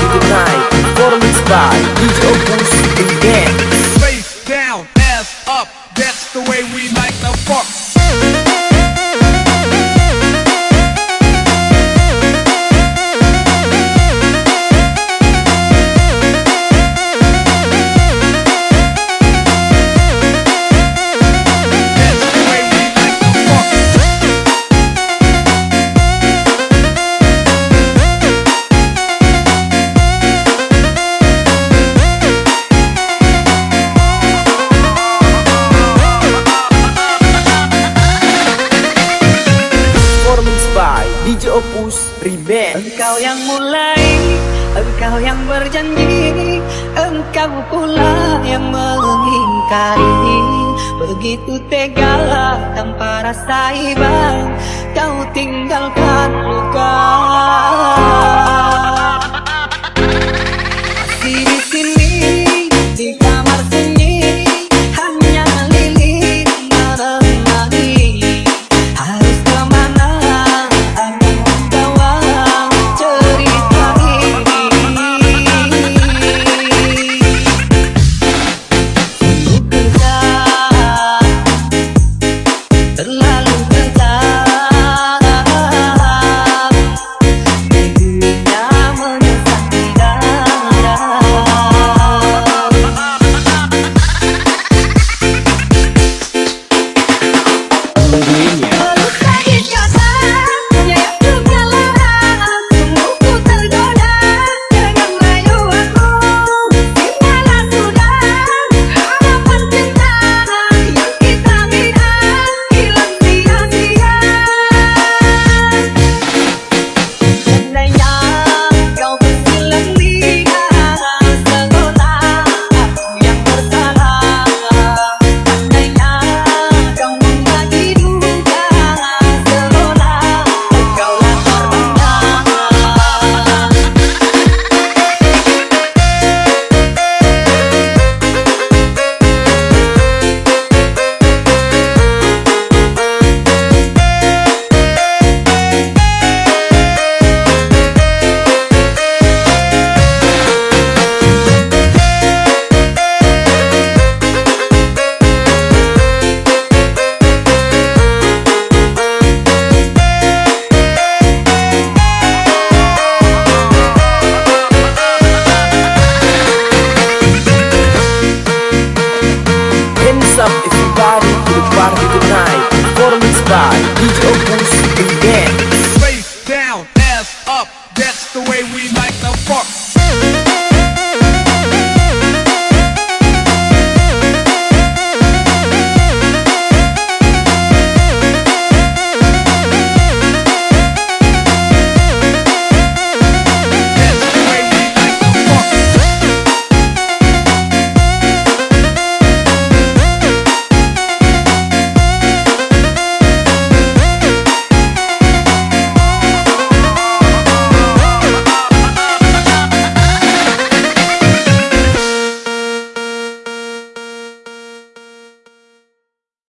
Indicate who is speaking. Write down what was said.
Speaker 1: Night, performance by see Opus
Speaker 2: Index. mulai. Engkau yang berjanji Engkau pula yang mengingkari. Begitu tega tanpa rasa iban, Kau tinggalkan luka.
Speaker 1: Domínio. side. To dance.
Speaker 3: Face down, ass up. That's the way we like the fuck.